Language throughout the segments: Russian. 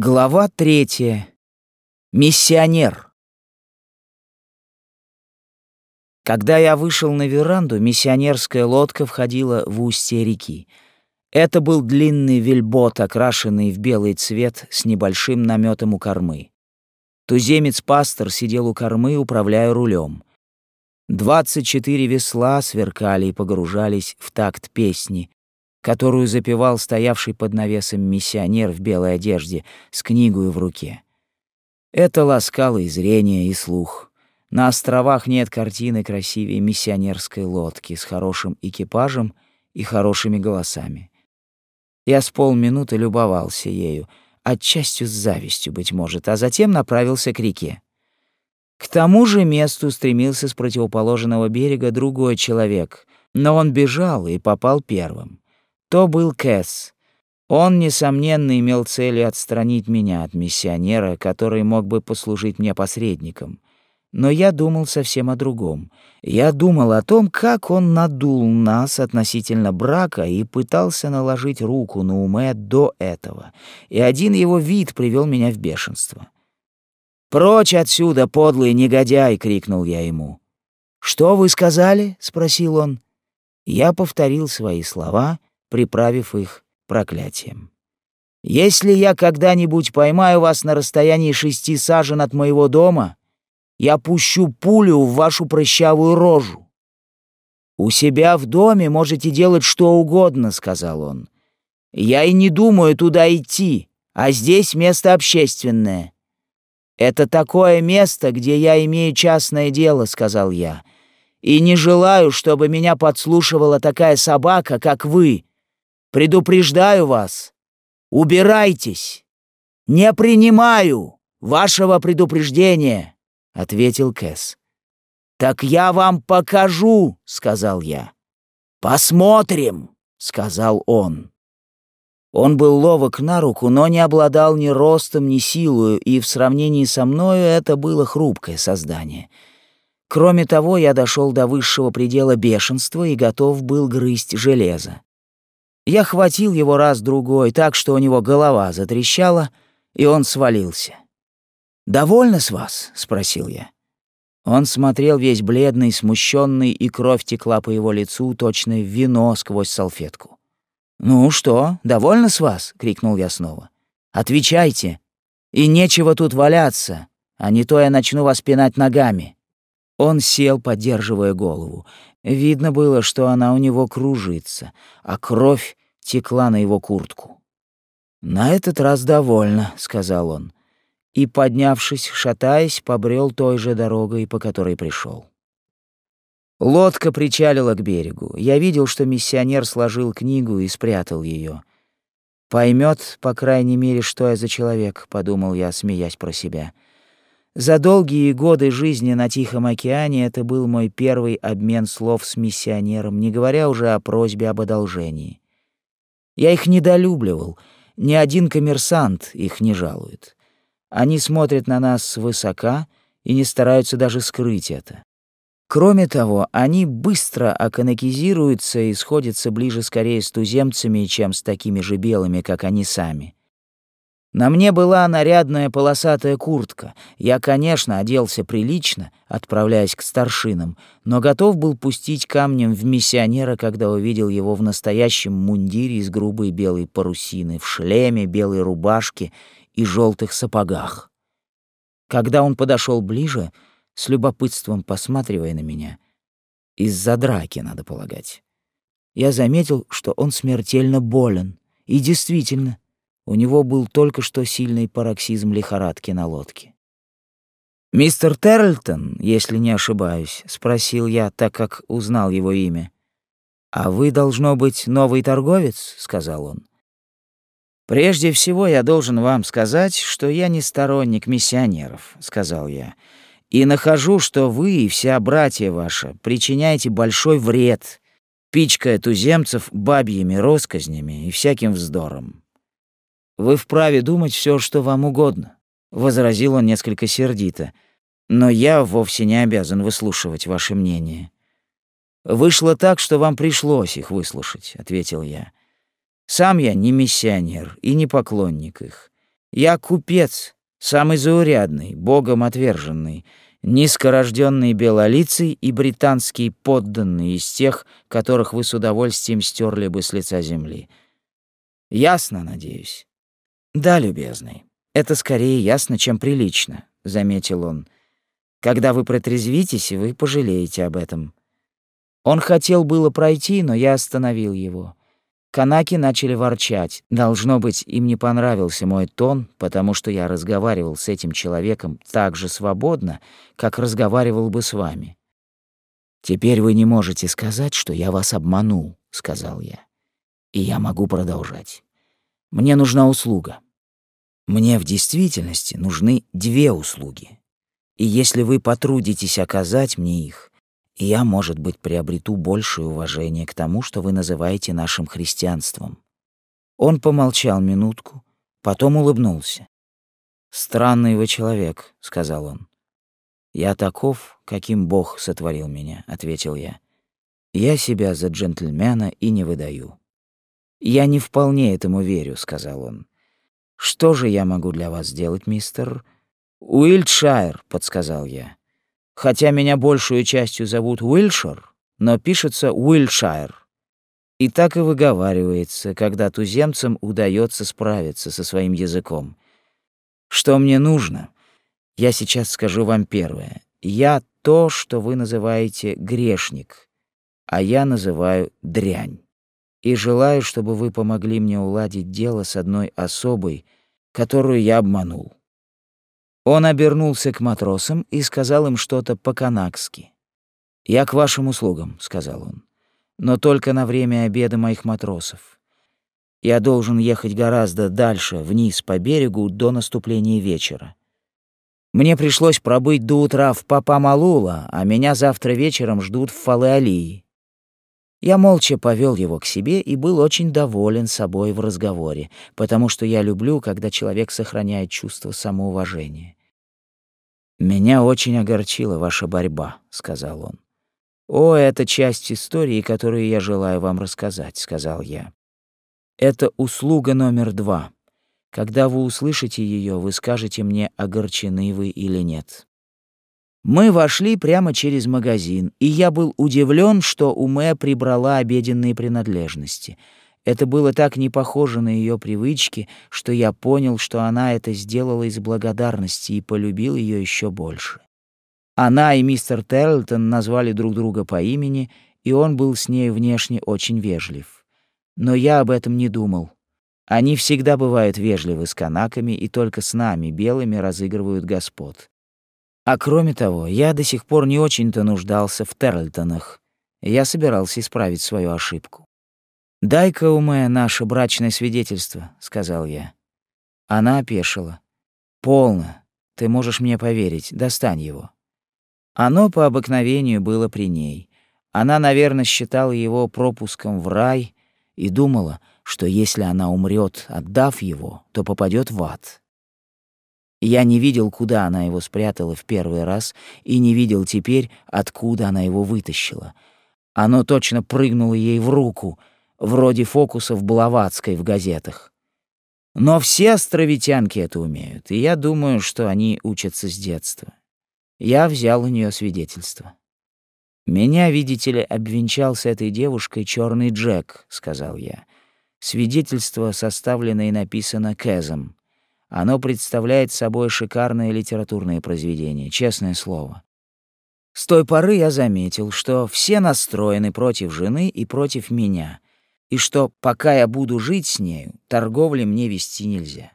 Глава третья. Миссионер. Когда я вышел на веранду, миссионерская лодка входила в устье реки. Это был длинный вельбот, окрашенный в белый цвет с небольшим наметом у кормы. Туземец-пастор сидел у кормы, управляя рулем. Двадцать четыре весла сверкали и погружались в такт песни, которую запевал стоявший под навесом миссионер в белой одежде с книгой в руке. Это ласкало и зрение, и слух. На островах нет картины красивее миссионерской лодки с хорошим экипажем и хорошими голосами. Я с полминуты любовался ею, отчасти с завистью, быть может, а затем направился к реке. К тому же месту стремился с противоположного берега другой человек, но он бежал и попал первым. То был Кэс. Он, несомненно, имел целью отстранить меня от миссионера, который мог бы послужить мне посредником. Но я думал совсем о другом. Я думал о том, как он надул нас относительно брака и пытался наложить руку на уме до этого. И один его вид привел меня в бешенство. «Прочь отсюда, подлый негодяй!» — крикнул я ему. «Что вы сказали?» — спросил он. Я повторил свои слова — приправив их проклятием. «Если я когда-нибудь поймаю вас на расстоянии шести сажен от моего дома, я пущу пулю в вашу прыщавую рожу». «У себя в доме можете делать что угодно», — сказал он. «Я и не думаю туда идти, а здесь место общественное». «Это такое место, где я имею частное дело», — сказал я. «И не желаю, чтобы меня подслушивала такая собака, как вы, Предупреждаю вас, убирайтесь. Не принимаю вашего предупреждения, ответил Кэс. Так я вам покажу, сказал я. Посмотрим, сказал он. Он был ловок на руку, но не обладал ни ростом, ни силою, и в сравнении со мною это было хрупкое создание. Кроме того, я дошел до высшего предела бешенства и готов был грызть железо. Я хватил его раз-другой так, что у него голова затрещала, и он свалился. «Довольно с вас?» — спросил я. Он смотрел весь бледный, смущенный, и кровь текла по его лицу, точно вино сквозь салфетку. «Ну что, довольно с вас?» — крикнул я снова. «Отвечайте. И нечего тут валяться, а не то я начну вас пинать ногами». Он сел, поддерживая голову. Видно было, что она у него кружится, а кровь текла на его куртку. «На этот раз довольно», — сказал он, и, поднявшись, шатаясь, побрел той же дорогой, по которой пришел. Лодка причалила к берегу. Я видел, что миссионер сложил книгу и спрятал ее. Поймет, по крайней мере, что я за человек, подумал я, смеясь про себя. За долгие годы жизни на Тихом океане это был мой первый обмен слов с миссионером, не говоря уже о просьбе об одолжении. Я их недолюбливал, ни один коммерсант их не жалует. Они смотрят на нас свысока и не стараются даже скрыть это. Кроме того, они быстро аканакизируются и сходятся ближе скорее с туземцами, чем с такими же белыми, как они сами. На мне была нарядная полосатая куртка. Я, конечно, оделся прилично, отправляясь к старшинам, но готов был пустить камнем в миссионера, когда увидел его в настоящем мундире из грубой белой парусины, в шлеме, белой рубашке и желтых сапогах. Когда он подошел ближе, с любопытством посматривая на меня, из-за драки, надо полагать, я заметил, что он смертельно болен. И действительно — у него был только что сильный пароксизм лихорадки на лодке. «Мистер Терлтон, если не ошибаюсь», — спросил я, так как узнал его имя. «А вы, должно быть, новый торговец?» — сказал он. «Прежде всего я должен вам сказать, что я не сторонник миссионеров», — сказал я, «и нахожу, что вы и вся братья ваша причиняете большой вред, пичкая туземцев бабьими росказнями и всяким вздором. Вы вправе думать все, что вам угодно, возразил он несколько сердито. Но я вовсе не обязан выслушивать ваше мнение. Вышло так, что вам пришлось их выслушать, ответил я. Сам я не миссионер и не поклонник их. Я купец, самый заурядный, богом отверженный, низкорожденный белолицый и британский подданный из тех, которых вы с удовольствием стерли бы с лица земли. Ясно, надеюсь? Да, любезный. Это скорее ясно, чем прилично, заметил он. Когда вы протрезвитесь, вы пожалеете об этом. Он хотел было пройти, но я остановил его. Канаки начали ворчать. Должно быть, им не понравился мой тон, потому что я разговаривал с этим человеком так же свободно, как разговаривал бы с вами. «Теперь вы не можете сказать, что я вас обманул», — сказал я. «И я могу продолжать. Мне нужна услуга. Мне в действительности нужны две услуги. И если вы потрудитесь оказать мне их, я, может быть, приобрету большее уважение к тому, что вы называете нашим христианством». Он помолчал минутку, потом улыбнулся. «Странный вы человек», — сказал он. «Я таков, каким Бог сотворил меня», — ответил я. «Я себя за джентльмена и не выдаю». «Я не вполне этому верю», — сказал он. «Что же я могу для вас сделать, мистер...» «Уильдшайр», — подсказал я. Хотя меня большую частью зовут Уилшер, но пишется Уилшайр. И так и выговаривается, когда туземцам удается справиться со своим языком. Что мне нужно? Я сейчас скажу вам первое. Я то, что вы называете грешник, а я называю дрянь. И желаю, чтобы вы помогли мне уладить дело с одной особой, которую я обманул. Он обернулся к матросам и сказал им что-то по-канакски. «Я к вашим услугам», — сказал он, — «но только на время обеда моих матросов. Я должен ехать гораздо дальше, вниз по берегу, до наступления вечера. Мне пришлось пробыть до утра в Папамалула, а меня завтра вечером ждут в Фалеалии. Я молча повел его к себе и был очень доволен собой в разговоре, потому что я люблю, когда человек сохраняет чувство самоуважения. «Меня очень огорчила ваша борьба», — сказал он. «О, это часть истории, которую я желаю вам рассказать», — сказал я. «Это услуга номер два. Когда вы услышите ее, вы скажете мне, огорчены вы или нет». Мы вошли прямо через магазин, и я был удивлен, что Уме прибрала обеденные принадлежности — это было так не похоже на ее привычки, что я понял, что она это сделала из благодарности и полюбил ее еще больше. Она и мистер Терлтон назвали друг друга по имени, и он был с ней внешне очень вежлив. Но я об этом не думал. Они всегда бывают вежливы с канаками и только с нами, белыми, разыгрывают господ. А кроме того, я до сих пор не очень-то нуждался в Терлтонах. Я собирался исправить свою ошибку. «Дай-ка, Уме, наше брачное свидетельство», — сказал я. Она опешила. «Полно. Ты можешь мне поверить. Достань его». Оно по обыкновению было при ней. Она, наверное, считала его пропуском в рай и думала, что если она умрет, отдав его, то попадет в ад. Я не видел, куда она его спрятала в первый раз, и не видел теперь, откуда она его вытащила. Оно точно прыгнуло ей в руку — вроде фокусов Блаватской в газетах. Но все островитянки это умеют, и я думаю, что они учатся с детства. Я взял у нее свидетельство. «Меня, видите ли, обвенчал с этой девушкой черный Джек», — сказал я. Свидетельство составлено и написано Кэзом. Оно представляет собой шикарное литературное произведение, честное слово. С той поры я заметил, что все настроены против жены и против меня, и что, пока я буду жить с нею, торговли мне вести нельзя.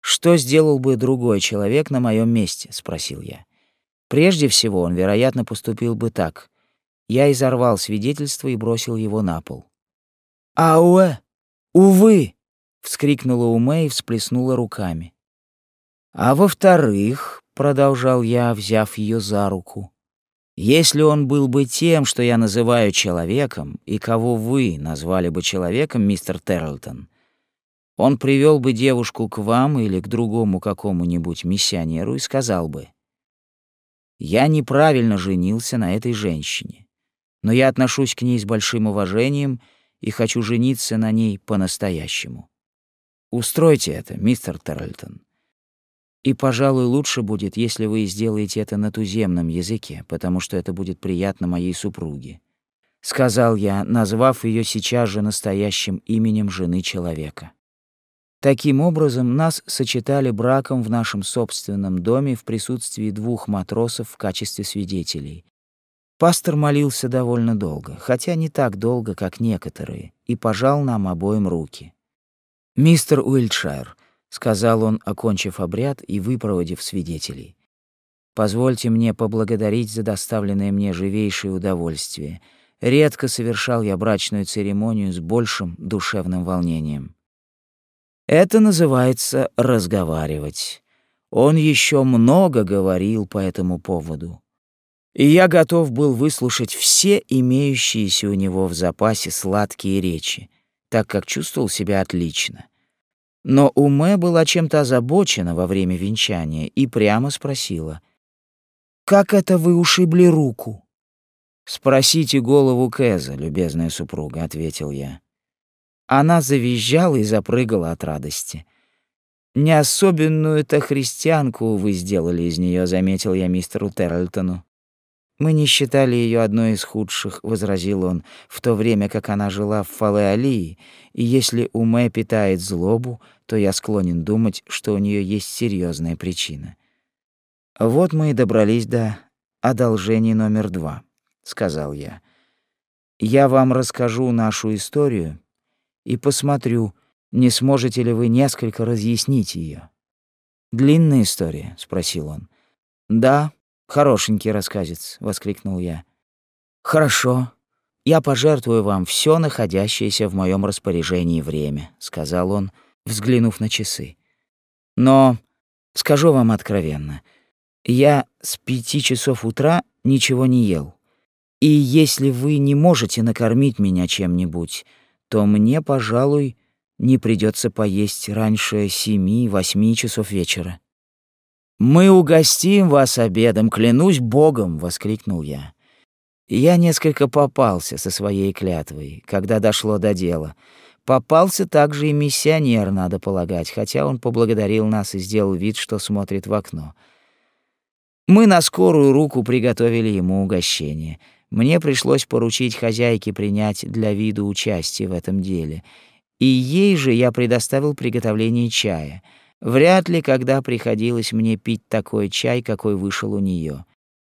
«Что сделал бы другой человек на моем месте?» — спросил я. Прежде всего, он, вероятно, поступил бы так. Я изорвал свидетельство и бросил его на пол. «Ауэ! Увы!» — вскрикнула Уме и всплеснула руками. «А во-вторых», — продолжал я, взяв ее за руку, если он был бы тем, что я называю человеком, и кого вы назвали бы человеком, мистер Терлтон, он привел бы девушку к вам или к другому какому-нибудь миссионеру и сказал бы, «Я неправильно женился на этой женщине, но я отношусь к ней с большим уважением и хочу жениться на ней по-настоящему». Устройте это, мистер Терлтон. И, пожалуй, лучше будет, если вы сделаете это на туземном языке, потому что это будет приятно моей супруге, сказал я, назвав ее сейчас же настоящим именем жены человека. Таким образом, нас сочетали браком в нашем собственном доме в присутствии двух матросов в качестве свидетелей. Пастор молился довольно долго, хотя не так долго, как некоторые, и пожал нам обоим руки. «Мистер Уильтшайр», — сказал он, окончив обряд и выпроводив свидетелей, «позвольте мне поблагодарить за доставленное мне живейшее удовольствие. Редко совершал я брачную церемонию с большим душевным волнением». Это называется разговаривать. Он еще много говорил по этому поводу. И я готов был выслушать все имеющиеся у него в запасе сладкие речи, так как чувствовал себя отлично. Но Уме была чем-то озабочена во время венчания и прямо спросила: "Как это вы ушибли руку?" "Спросите голову Кэза, любезная супруга", ответил я. Она завизжала и запрыгала от радости. «Не особенную-то христианку вы сделали из нее, заметил я мистеру Террельтону. «Мы не считали ее одной из худших», — возразил он, «в то время как она жила в Фале-Алии, и если Уме питает злобу, то я склонен думать, что у нее есть серьезная причина». «Вот мы и добрались до одолжения номер два», — сказал я. «Я вам расскажу нашу историю, и посмотрю, не сможете ли вы несколько разъяснить ее. Длинная история, спросил он. Да, хорошенький рассказец, воскликнул я. Хорошо. Я пожертвую вам все находящееся в моем распоряжении время, сказал он, взглянув на часы. Но скажу вам откровенно, я с пяти часов утра ничего не ел. И если вы не можете накормить меня чем-нибудь, то мне, пожалуй, не придется поесть раньше семи-восьми часов вечера. «Мы угостим вас обедом, клянусь Богом!» — воскликнул я. Я несколько попался со своей клятвой, когда дошло до дела. Попался также и миссионер, надо полагать, хотя он поблагодарил нас и сделал вид, что смотрит в окно. Мы на скорую руку приготовили ему угощение — мне пришлось поручить хозяйке принять для виду участие в этом деле, и ей же я предоставил приготовление чая. Вряд ли когда приходилось мне пить такой чай, какой вышел у нее.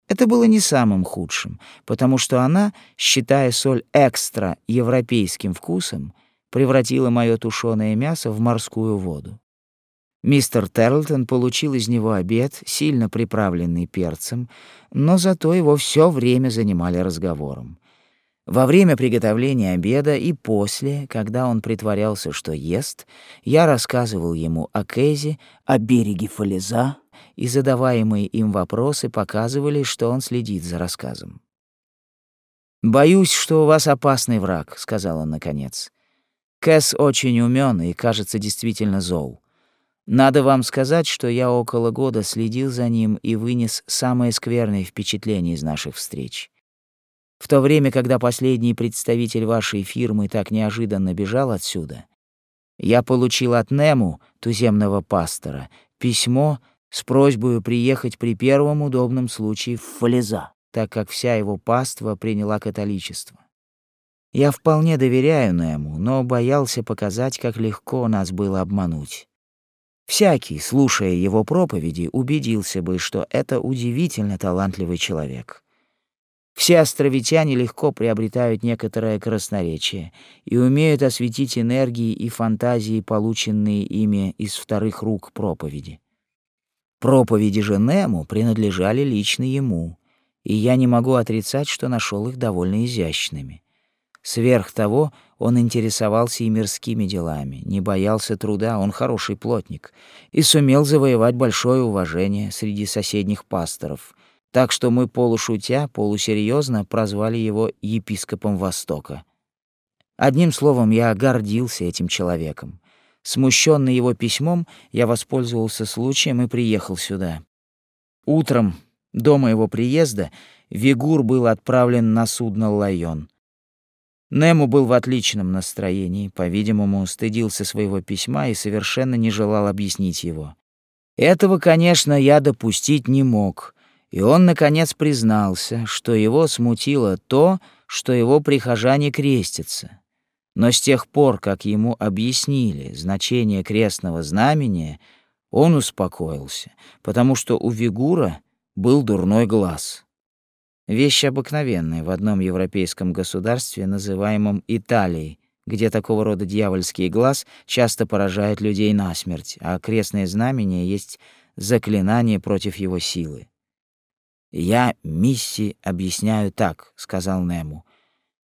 Это было не самым худшим, потому что она, считая соль экстра европейским вкусом, превратила мое тушеное мясо в морскую воду. Мистер Терлтон получил из него обед, сильно приправленный перцем, но зато его все время занимали разговором. Во время приготовления обеда и после, когда он притворялся, что ест, я рассказывал ему о Кэзе, о береге Фалеза, и задаваемые им вопросы показывали, что он следит за рассказом. «Боюсь, что у вас опасный враг», — сказал он наконец. «Кэс очень умён и, кажется, действительно зол. Надо вам сказать, что я около года следил за ним и вынес самое скверное впечатление из наших встреч. В то время, когда последний представитель вашей фирмы так неожиданно бежал отсюда, я получил от Нему, туземного пастора, письмо с просьбой приехать при первом удобном случае в Фалеза, так как вся его паства приняла католичество. Я вполне доверяю Нему, но боялся показать, как легко нас было обмануть. Всякий, слушая его проповеди, убедился бы, что это удивительно талантливый человек. Все островитяне легко приобретают некоторое красноречие и умеют осветить энергии и фантазии, полученные ими из вторых рук проповеди. Проповеди же Нему принадлежали лично ему, и я не могу отрицать, что нашел их довольно изящными. Сверх того, он интересовался и мирскими делами, не боялся труда, он хороший плотник, и сумел завоевать большое уважение среди соседних пасторов, так что мы полушутя, полусерьезно прозвали его епископом Востока. Одним словом, я гордился этим человеком. Смущенный его письмом, я воспользовался случаем и приехал сюда. Утром, до моего приезда, Вигур был отправлен на судно «Лайон». Нему был в отличном настроении, по-видимому, стыдился своего письма и совершенно не желал объяснить его. Этого, конечно, я допустить не мог, и он, наконец, признался, что его смутило то, что его прихожане крестятся. Но с тех пор, как ему объяснили значение крестного знамения, он успокоился, потому что у Вигура был дурной глаз. Вещь обыкновенная в одном европейском государстве, называемом Италией, где такого рода дьявольский глаз часто поражает людей насмерть, а крестное знамение есть заклинание против его силы. «Я миссии объясняю так», — сказал Нему.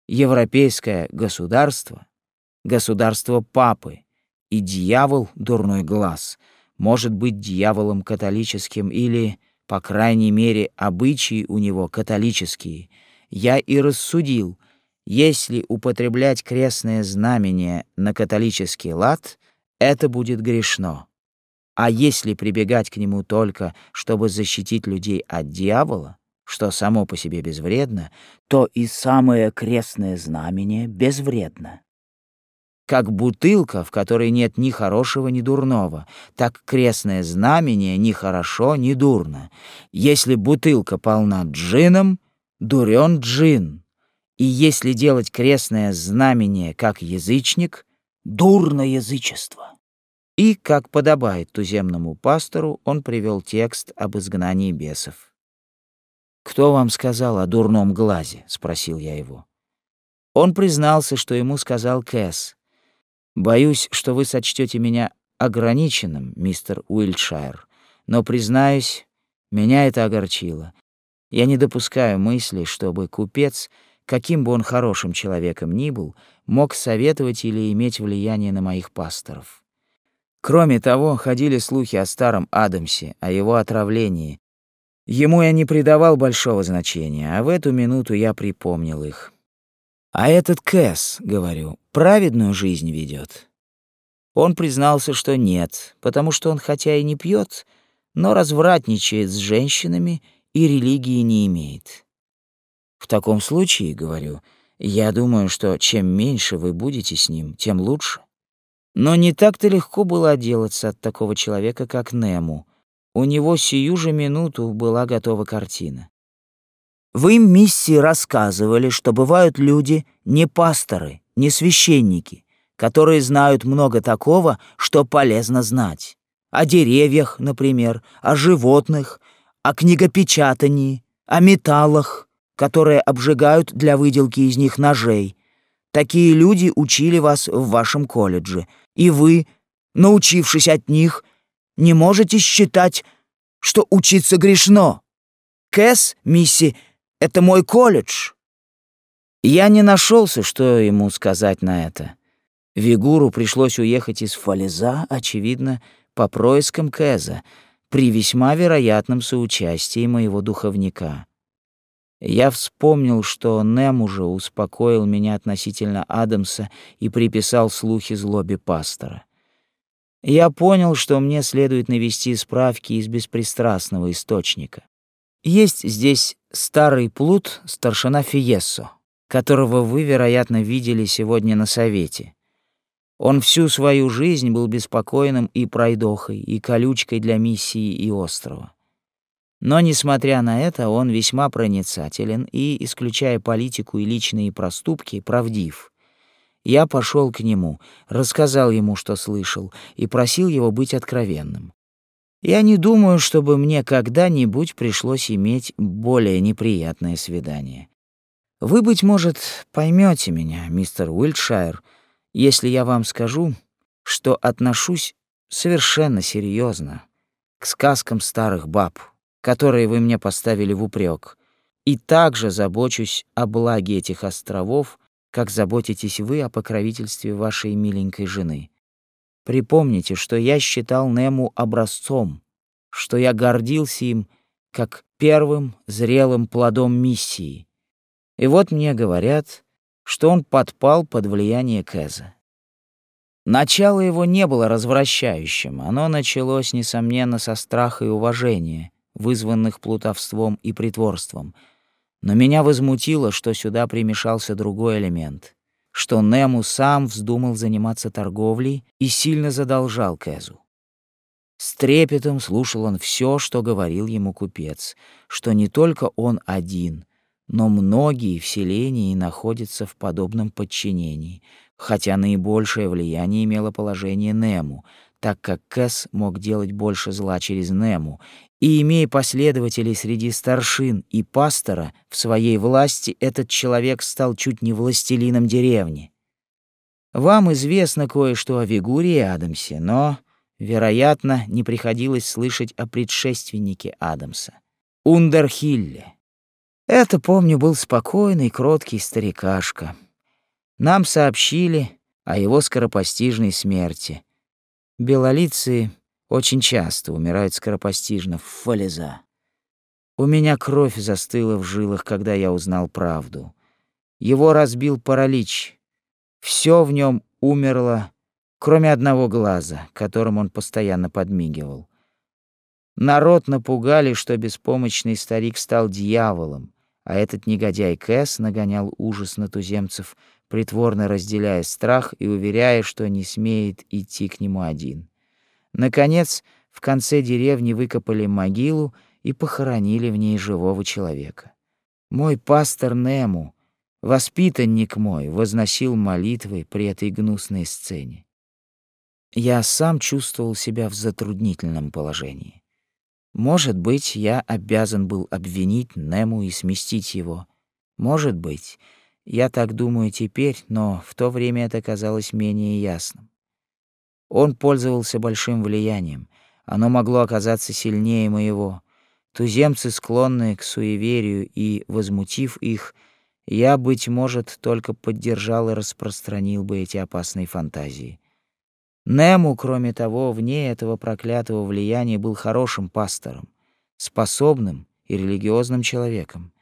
«Европейское государство, государство папы, и дьявол — дурной глаз, может быть дьяволом католическим или по крайней мере, обычаи у него католические. Я и рассудил, если употреблять крестное знамение на католический лад, это будет грешно. А если прибегать к нему только, чтобы защитить людей от дьявола, что само по себе безвредно, то и самое крестное знамение безвредно. Как бутылка, в которой нет ни хорошего, ни дурного, так крестное знамение ни хорошо, ни дурно. Если бутылка полна джином, дурен джин. И если делать крестное знамение как язычник, дурно язычество. И, как подобает туземному пастору, он привел текст об изгнании бесов. «Кто вам сказал о дурном глазе?» — спросил я его. Он признался, что ему сказал Кэс, Боюсь, что вы сочтете меня ограниченным, мистер Уильшайр, но, признаюсь, меня это огорчило. Я не допускаю мысли, чтобы купец, каким бы он хорошим человеком ни был, мог советовать или иметь влияние на моих пасторов. Кроме того, ходили слухи о старом Адамсе, о его отравлении. Ему я не придавал большого значения, а в эту минуту я припомнил их. А этот Кэс, говорю, праведную жизнь ведет. Он признался, что нет, потому что он хотя и не пьет, но развратничает с женщинами и религии не имеет. В таком случае, говорю, я думаю, что чем меньше вы будете с ним, тем лучше. Но не так-то легко было отделаться от такого человека, как Нему. У него сию же минуту была готова картина. Вы, миссии, рассказывали, что бывают люди не пасторы, не священники, которые знают много такого, что полезно знать. О деревьях, например, о животных, о книгопечатании, о металлах, которые обжигают для выделки из них ножей. Такие люди учили вас в вашем колледже, и вы, научившись от них, не можете считать, что учиться грешно. Кэс, мисси, это мой колледж. Я не нашелся, что ему сказать на это. Вигуру пришлось уехать из Фалеза, очевидно, по проискам Кэза, при весьма вероятном соучастии моего духовника. Я вспомнил, что Нем уже успокоил меня относительно Адамса и приписал слухи злобе пастора. Я понял, что мне следует навести справки из беспристрастного источника. Есть здесь старый плут старшина Фиессо, которого вы, вероятно, видели сегодня на совете. Он всю свою жизнь был беспокойным и пройдохой, и колючкой для миссии и острова. Но, несмотря на это, он весьма проницателен и, исключая политику и личные проступки, правдив. Я пошел к нему, рассказал ему, что слышал, и просил его быть откровенным. Я не думаю, чтобы мне когда-нибудь пришлось иметь более неприятное свидание. Вы, быть может, поймете меня, мистер Уильтшайр, если я вам скажу, что отношусь совершенно серьезно к сказкам старых баб, которые вы мне поставили в упрек, и также забочусь о благе этих островов, как заботитесь вы о покровительстве вашей миленькой жены. Припомните, что я считал Нему образцом, что я гордился им как первым зрелым плодом миссии. И вот мне говорят, что он подпал под влияние Кэза. Начало его не было развращающим, оно началось, несомненно, со страха и уважения, вызванных плутовством и притворством. Но меня возмутило, что сюда примешался другой элемент что Нему сам вздумал заниматься торговлей и сильно задолжал Кэзу. С трепетом слушал он все, что говорил ему купец, что не только он один, но многие в селении находятся в подобном подчинении, хотя наибольшее влияние имело положение Нему, так как Кэс мог делать больше зла через Нему, и, имея последователей среди старшин и пастора в своей власти, этот человек стал чуть не властелином деревни. Вам известно кое-что о Вигуре и Адамсе, но Вероятно, не приходилось слышать о предшественнике Адамса — Ундерхилле. Это, помню, был спокойный, кроткий старикашка. Нам сообщили о его скоропостижной смерти. Белолицы очень часто умирают скоропостижно в фалеза. У меня кровь застыла в жилах, когда я узнал правду. Его разбил паралич. Все в нем умерло кроме одного глаза, которым он постоянно подмигивал. Народ напугали, что беспомощный старик стал дьяволом, а этот негодяй Кэс нагонял ужас на туземцев, притворно разделяя страх и уверяя, что не смеет идти к нему один. Наконец, в конце деревни выкопали могилу и похоронили в ней живого человека. Мой пастор Нему, воспитанник мой, возносил молитвы при этой гнусной сцене. Я сам чувствовал себя в затруднительном положении. Может быть, я обязан был обвинить Нему и сместить его. Может быть, я так думаю теперь, но в то время это казалось менее ясным. Он пользовался большим влиянием, оно могло оказаться сильнее моего. Туземцы, склонные к суеверию и, возмутив их, я, быть может, только поддержал и распространил бы эти опасные фантазии. Нему, кроме того, вне этого проклятого влияния был хорошим пастором, способным и религиозным человеком.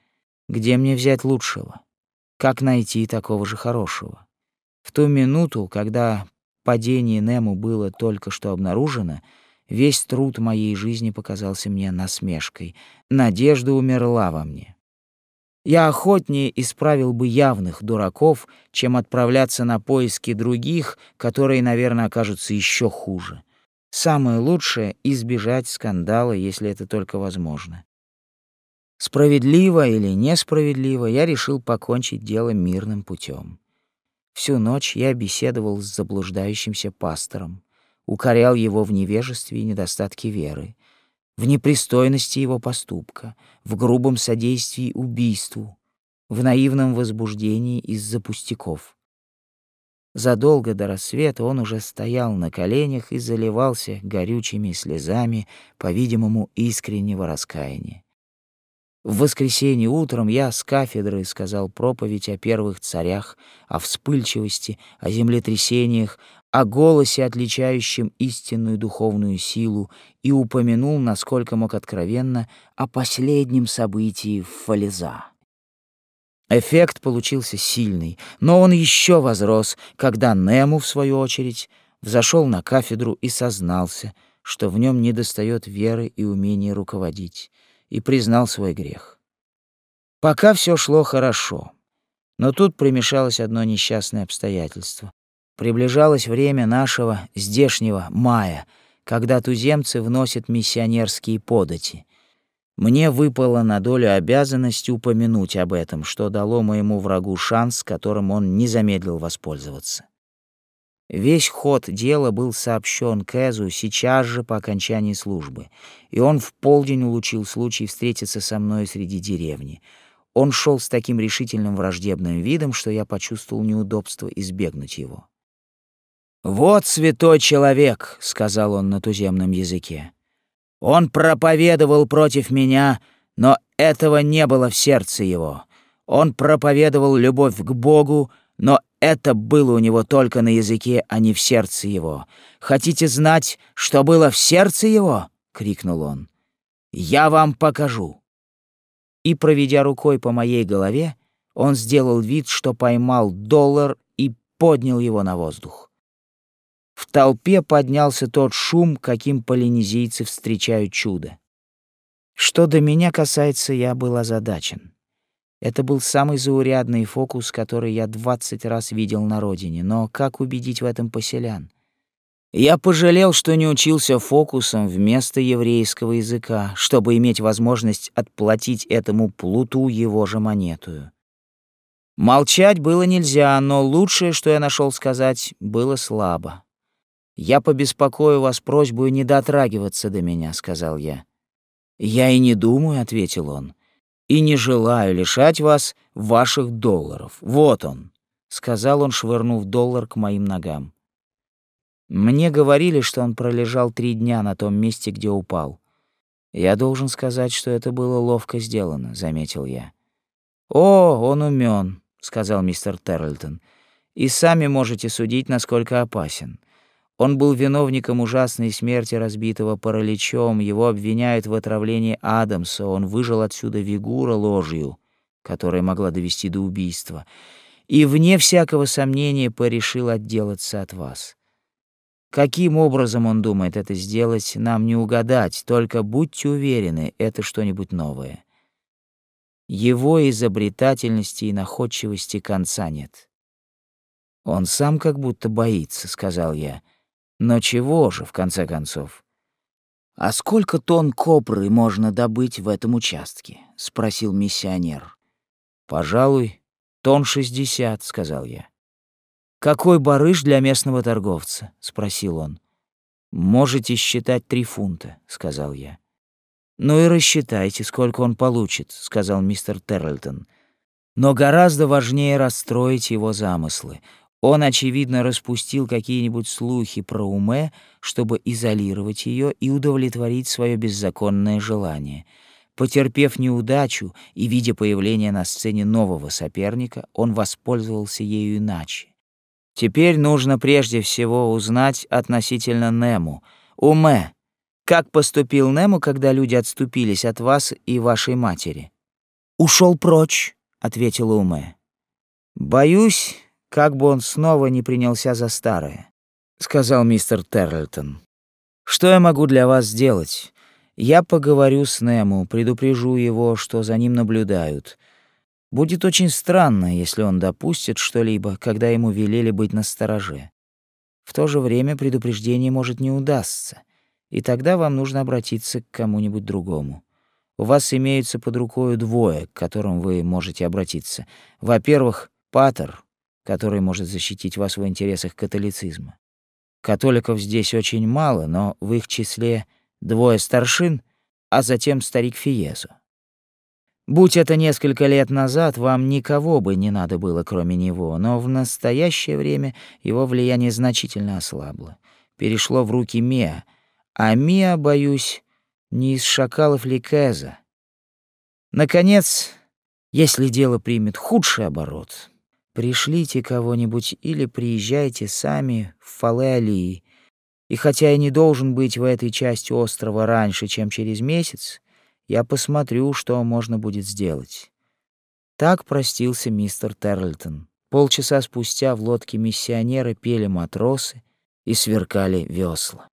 Где мне взять лучшего? Как найти такого же хорошего? В ту минуту, когда падение Нему было только что обнаружено, весь труд моей жизни показался мне насмешкой. Надежда умерла во мне. Я охотнее исправил бы явных дураков, чем отправляться на поиски других, которые, наверное, окажутся еще хуже. Самое лучшее — избежать скандала, если это только возможно. Справедливо или несправедливо, я решил покончить дело мирным путем. Всю ночь я беседовал с заблуждающимся пастором, укорял его в невежестве и недостатке веры в непристойности его поступка, в грубом содействии убийству, в наивном возбуждении из-за пустяков. Задолго до рассвета он уже стоял на коленях и заливался горючими слезами, по-видимому, искреннего раскаяния. В воскресенье утром я с кафедры сказал проповедь о первых царях, о вспыльчивости, о землетрясениях, о голосе, отличающем истинную духовную силу, и упомянул, насколько мог откровенно, о последнем событии в Фалеза. Эффект получился сильный, но он еще возрос, когда Нему, в свою очередь, взошел на кафедру и сознался, что в нем недостает веры и умения руководить, и признал свой грех. Пока все шло хорошо, но тут примешалось одно несчастное обстоятельство. Приближалось время нашего здешнего мая, когда туземцы вносят миссионерские подати. Мне выпала на долю обязанность упомянуть об этом, что дало моему врагу шанс, которым он не замедлил воспользоваться. Весь ход дела был сообщен Кэзу сейчас же по окончании службы, и он в полдень улучил случай встретиться со мной среди деревни. Он шел с таким решительным враждебным видом, что я почувствовал неудобство избегнуть его. «Вот святой человек», — сказал он на туземном языке. «Он проповедовал против меня, но этого не было в сердце его. Он проповедовал любовь к Богу, но это было у него только на языке, а не в сердце его. Хотите знать, что было в сердце его?» — крикнул он. «Я вам покажу». И, проведя рукой по моей голове, он сделал вид, что поймал доллар и поднял его на воздух. В толпе поднялся тот шум, каким полинезийцы встречают чудо. Что до меня касается, я был озадачен. Это был самый заурядный фокус, который я двадцать раз видел на родине, но как убедить в этом поселян? Я пожалел, что не учился фокусом вместо еврейского языка, чтобы иметь возможность отплатить этому плуту его же монетую. Молчать было нельзя, но лучшее, что я нашел сказать, было слабо. «Я побеспокою вас просьбой не дотрагиваться до меня», — сказал я. «Я и не думаю», — ответил он, — «и не желаю лишать вас ваших долларов. Вот он», — сказал он, швырнув доллар к моим ногам. Мне говорили, что он пролежал три дня на том месте, где упал. Я должен сказать, что это было ловко сделано, заметил я. О, он умен, сказал мистер Терлтон. И сами можете судить, насколько опасен. Он был виновником ужасной смерти разбитого параличом, его обвиняют в отравлении Адамса, он выжил отсюда Вигура ложью, которая могла довести до убийства, и вне всякого сомнения порешил отделаться от вас. Каким образом он думает это сделать, нам не угадать, только будьте уверены, это что-нибудь новое. Его изобретательности и находчивости конца нет. Он сам как будто боится, сказал я. Но чего же, в конце концов? А сколько тонн копры можно добыть в этом участке? спросил миссионер. Пожалуй, тонн шестьдесят, сказал я. «Какой барыш для местного торговца?» — спросил он. «Можете считать три фунта», — сказал я. «Ну и рассчитайте, сколько он получит», — сказал мистер Терлтон. «Но гораздо важнее расстроить его замыслы. Он, очевидно, распустил какие-нибудь слухи про Уме, чтобы изолировать ее и удовлетворить свое беззаконное желание. Потерпев неудачу и видя появление на сцене нового соперника, он воспользовался ею иначе. Теперь нужно прежде всего узнать относительно Нему. Уме, как поступил Нему, когда люди отступились от вас и вашей матери? Ушел прочь, ответила Уме. Боюсь, как бы он снова не принялся за старое, сказал мистер Терлтон. Что я могу для вас сделать? Я поговорю с Нему, предупрежу его, что за ним наблюдают. Будет очень странно, если он допустит что-либо, когда ему велели быть настороже. В то же время предупреждение может не удастся, и тогда вам нужно обратиться к кому-нибудь другому. У вас имеются под рукой двое, к которым вы можете обратиться. Во-первых, патер, который может защитить вас в интересах католицизма. Католиков здесь очень мало, но в их числе двое старшин, а затем старик Фиесу. Будь это несколько лет назад, вам никого бы не надо было, кроме него, но в настоящее время его влияние значительно ослабло, перешло в руки Миа, а Миа, боюсь, не из шакалов ли Кэза. Наконец, если дело примет худший оборот, пришлите кого-нибудь или приезжайте сами в Фале-Алии, и хотя я не должен быть в этой части острова раньше, чем через месяц, я посмотрю, что можно будет сделать. Так простился мистер Терлтон. Полчаса спустя в лодке миссионера пели матросы и сверкали весла.